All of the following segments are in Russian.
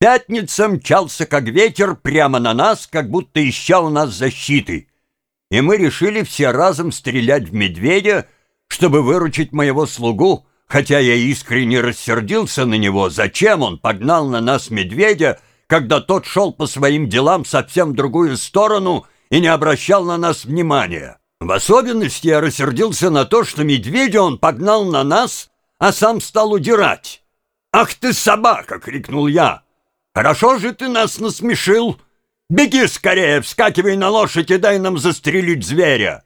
Пятница мчался как ветер прямо на нас, как будто ища у нас защиты. И мы решили все разом стрелять в медведя, чтобы выручить моего слугу, хотя я искренне рассердился на него, зачем он погнал на нас медведя, когда тот шел по своим делам совсем в другую сторону и не обращал на нас внимания. В особенности я рассердился на то, что медведя он погнал на нас, а сам стал удирать. «Ах ты, собака!» — крикнул я. Хорошо же ты нас насмешил. Беги скорее, вскакивай на лошадь и дай нам застрелить зверя.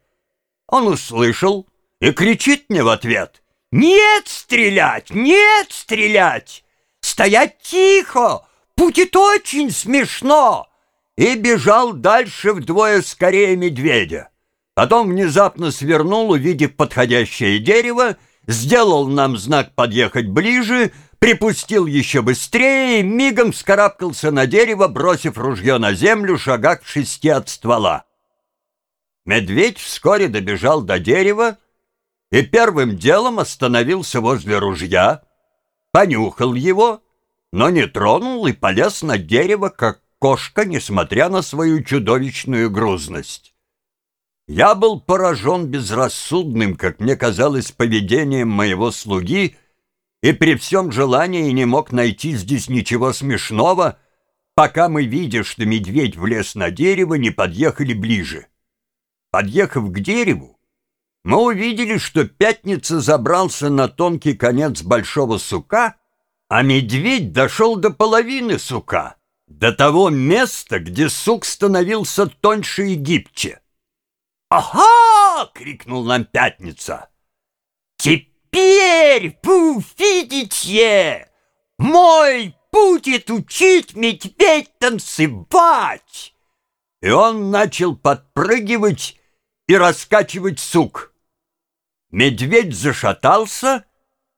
Он услышал и кричит мне в ответ. Нет стрелять, нет стрелять. Стоять тихо, будет очень смешно. И бежал дальше вдвое скорее медведя. Потом внезапно свернул, увидев подходящее дерево, сделал нам знак подъехать ближе, припустил еще быстрее и мигом вскарабкался на дерево, бросив ружье на землю, шагах в шести от ствола. Медведь вскоре добежал до дерева и первым делом остановился возле ружья, понюхал его, но не тронул и полез на дерево, как кошка, несмотря на свою чудовищную грузность. Я был поражен безрассудным, как мне казалось, поведением моего слуги — и при всем желании не мог найти здесь ничего смешного, пока мы, видя, что медведь влез на дерево, не подъехали ближе. Подъехав к дереву, мы увидели, что пятница забрался на тонкий конец большого сука, а медведь дошел до половины сука, до того места, где сук становился тоньше и гибче. «Ага!» — крикнул нам пятница. «Теперь!» Теперь увидите, мой будет учить медведь танцевать. И он начал подпрыгивать и раскачивать сук. Медведь зашатался,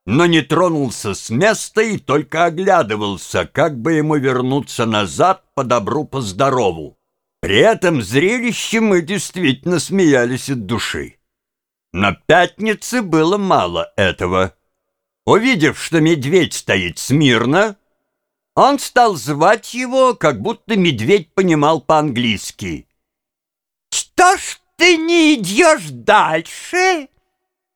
но не тронулся с места и только оглядывался, как бы ему вернуться назад по добру, по здорову. При этом зрелище мы действительно смеялись от души. Но пятнице было мало этого. Увидев, что медведь стоит смирно, он стал звать его, как будто медведь понимал по-английски. «Что ж ты не идешь дальше?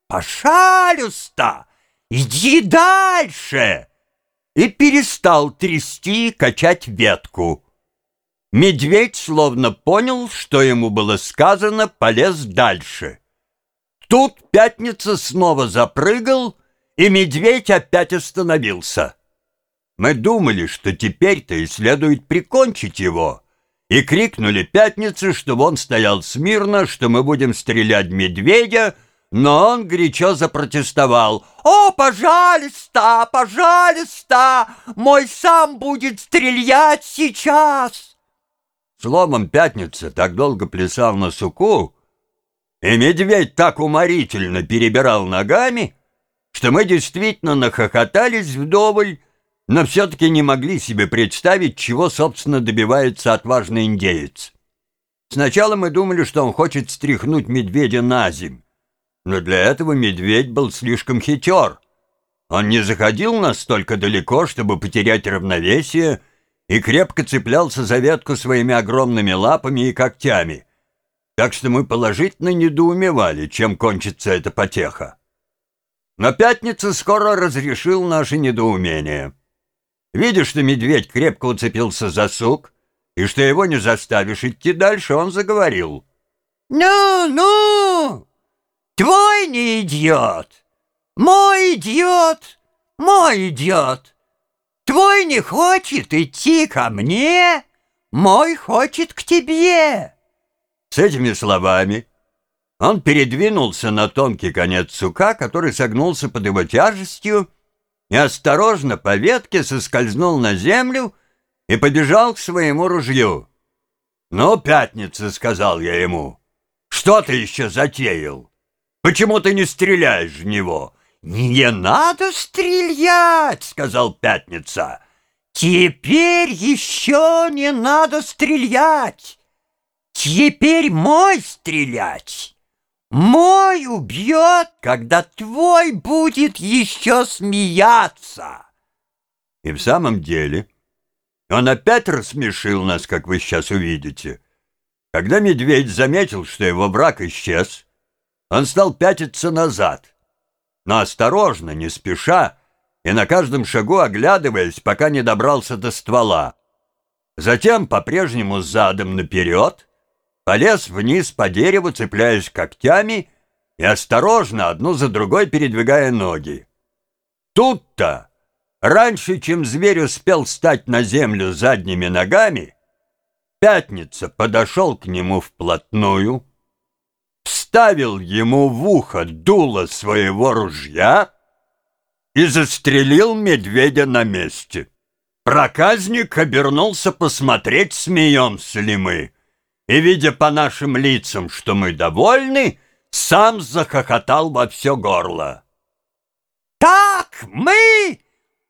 Пожалуйста, иди дальше!» И перестал трясти и качать ветку. Медведь словно понял, что ему было сказано, полез дальше. Тут пятница снова запрыгал, и медведь опять остановился. Мы думали, что теперь-то и следует прикончить его, и крикнули пятнице, чтобы он стоял смирно, что мы будем стрелять медведя, но он горячо запротестовал. «О, пожалуйста, пожалуйста, мой сам будет стрелять сейчас!» Словом, пятница так долго плясал на суку, и медведь так уморительно перебирал ногами, что мы действительно нахохотались вдоволь, но все-таки не могли себе представить, чего, собственно, добивается отважный индеец. Сначала мы думали, что он хочет стряхнуть медведя на земь, но для этого медведь был слишком хитер. Он не заходил настолько далеко, чтобы потерять равновесие, и крепко цеплялся за ветку своими огромными лапами и когтями — так что мы положительно недоумевали, чем кончится эта потеха. Но пятница скоро разрешил наше недоумение. Видя, что медведь крепко уцепился за сук, и что его не заставишь идти дальше, он заговорил. «Ну, ну! Твой не идиот! Мой идиот! Мой идиот! Твой не хочет идти ко мне, мой хочет к тебе!» С этими словами он передвинулся на тонкий конец сука, который согнулся под его тяжестью, и осторожно по ветке соскользнул на землю и побежал к своему ружью. «Ну, пятница», — сказал я ему, — «что ты еще затеял? Почему ты не стреляешь в него?» «Не надо стрелять», — сказал пятница. «Теперь еще не надо стрелять. Теперь мой стрелять. Мой убьет, когда твой будет еще смеяться. И в самом деле Он опять рассмешил нас, как вы сейчас увидите. Когда медведь заметил, что его враг исчез, он стал пятиться назад, но осторожно, не спеша, и на каждом шагу оглядываясь, пока не добрался до ствола. Затем, по-прежнему задом наперед, полез вниз по дереву, цепляясь когтями и осторожно, одну за другой передвигая ноги. Тут-то Раньше, чем зверь успел встать на землю задними ногами, Пятница подошел к нему вплотную, вставил ему в ухо дуло своего ружья и застрелил медведя на месте. Проказник обернулся посмотреть, смеемся ли мы, и, видя по нашим лицам, что мы довольны, сам захохотал во все горло. «Так мы...»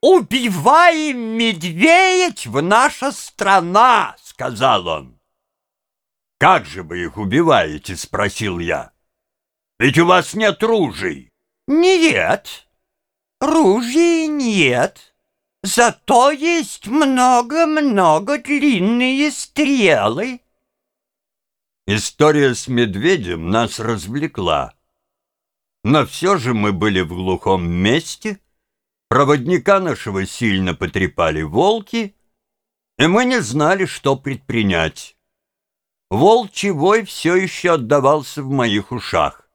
«Убиваем медведь в наша страна!» — сказал он. «Как же вы их убиваете?» — спросил я. «Ведь у вас нет ружей». «Нет, ружей нет, зато есть много-много длинные стрелы». История с медведем нас развлекла. Но все же мы были в глухом месте — Проводника нашего сильно потрепали волки, и мы не знали, что предпринять. Волчий вой все еще отдавался в моих ушах.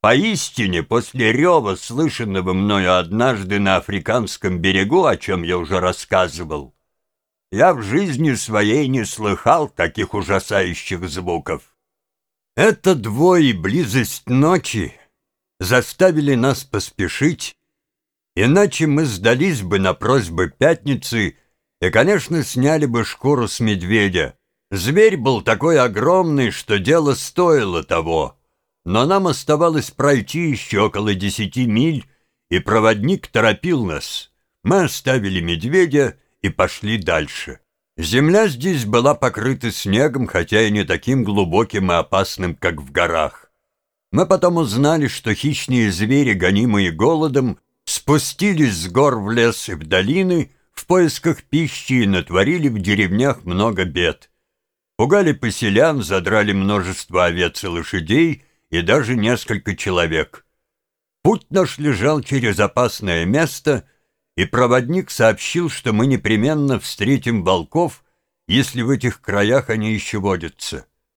Поистине, после рева, слышанного мною однажды на африканском берегу, о чем я уже рассказывал, я в жизни своей не слыхал таких ужасающих звуков. Это двое и близость ночи заставили нас поспешить, Иначе мы сдались бы на просьбы пятницы и, конечно, сняли бы шкуру с медведя. Зверь был такой огромный, что дело стоило того. Но нам оставалось пройти еще около десяти миль, и проводник торопил нас. Мы оставили медведя и пошли дальше. Земля здесь была покрыта снегом, хотя и не таким глубоким и опасным, как в горах. Мы потом узнали, что хищные звери, гонимые голодом, спустились с гор в лес и в долины в поисках пищи и натворили в деревнях много бед. Пугали поселян, задрали множество овец и лошадей и даже несколько человек. Путь наш лежал через опасное место, и проводник сообщил, что мы непременно встретим волков, если в этих краях они еще водятся.